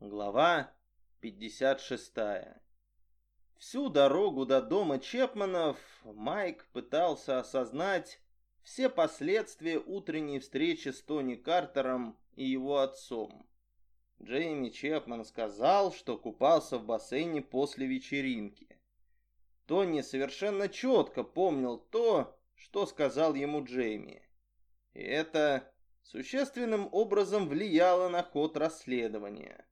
Глава 56. Всю дорогу до дома Чепманов Майк пытался осознать все последствия утренней встречи с Тони Картером и его отцом. Джейми Чепман сказал, что купался в бассейне после вечеринки. Тони совершенно четко помнил то, что сказал ему Джейми. И это существенным образом влияло на ход расследования.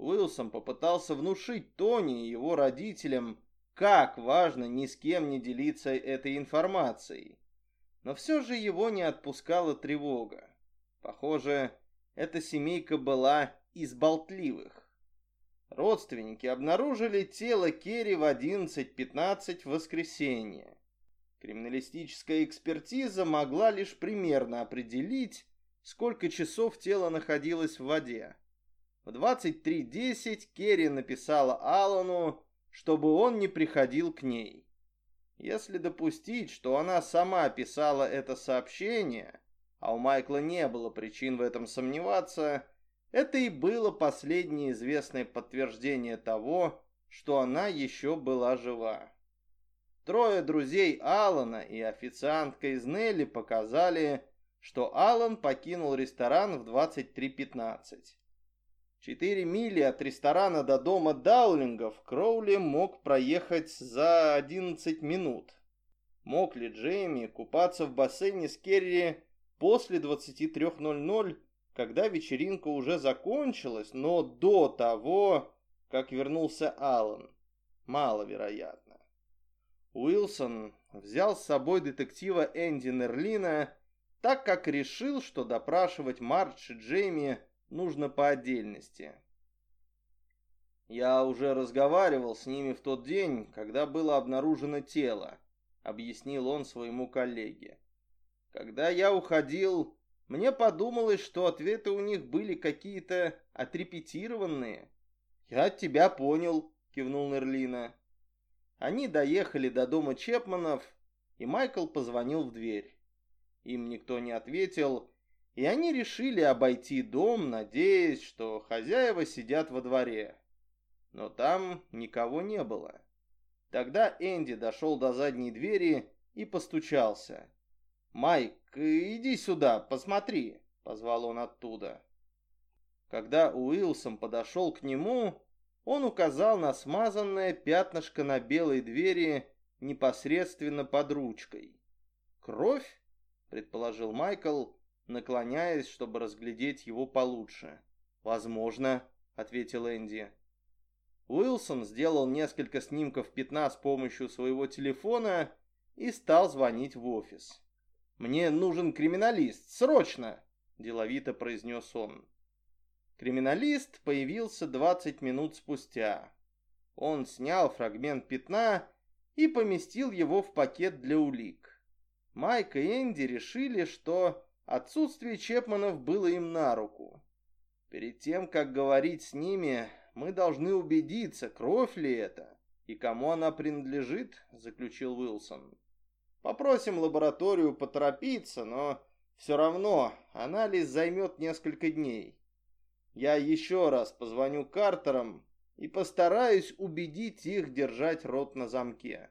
Уилсон попытался внушить Тони и его родителям, как важно ни с кем не делиться этой информацией. Но все же его не отпускала тревога. Похоже, эта семейка была из болтливых. Родственники обнаружили тело Керри в 11.15 в воскресенье. Криминалистическая экспертиза могла лишь примерно определить, сколько часов тело находилось в воде. В 23.10 Керри написала Алану, чтобы он не приходил к ней. Если допустить, что она сама писала это сообщение, а у Майкла не было причин в этом сомневаться, это и было последнее известное подтверждение того, что она еще была жива. Трое друзей Алана и официантка из Нелли показали, что Алан покинул ресторан в 23.15. Четыре мили от ресторана до дома Даулингов Кроули мог проехать за 11 минут. Мог ли Джейми купаться в бассейне с Керри после 23.00, когда вечеринка уже закончилась, но до того, как вернулся Аллан? Маловероятно. Уилсон взял с собой детектива Энди Нерлина, так как решил, что допрашивать Мардж и Джейми – нужно по отдельности. Я уже разговаривал с ними в тот день, когда было обнаружено тело, объяснил он своему коллеге. Когда я уходил, мне подумалось, что ответы у них были какие-то отрепетированные. Я тебя понял, кивнул Нерлина. Они доехали до дома Чепманов, и Майкл позвонил в дверь. Им никто не ответил, и они решили обойти дом, надеясь, что хозяева сидят во дворе. Но там никого не было. Тогда Энди дошел до задней двери и постучался. «Майк, иди сюда, посмотри», — позвал он оттуда. Когда Уилсон подошел к нему, он указал на смазанное пятнышко на белой двери непосредственно под ручкой. «Кровь?» — предположил Майкл, наклоняясь, чтобы разглядеть его получше. «Возможно», — ответил Энди. Уилсон сделал несколько снимков пятна с помощью своего телефона и стал звонить в офис. «Мне нужен криминалист, срочно!» – деловито произнес он. Криминалист появился 20 минут спустя. Он снял фрагмент пятна и поместил его в пакет для улик. Майк и Энди решили, что Отсутствие Чепманов было им на руку. Перед тем, как говорить с ними, мы должны убедиться, кровь ли это и кому она принадлежит, заключил Уилсон. Попросим лабораторию поторопиться, но все равно анализ займет несколько дней. Я еще раз позвоню Картерам и постараюсь убедить их держать рот на замке.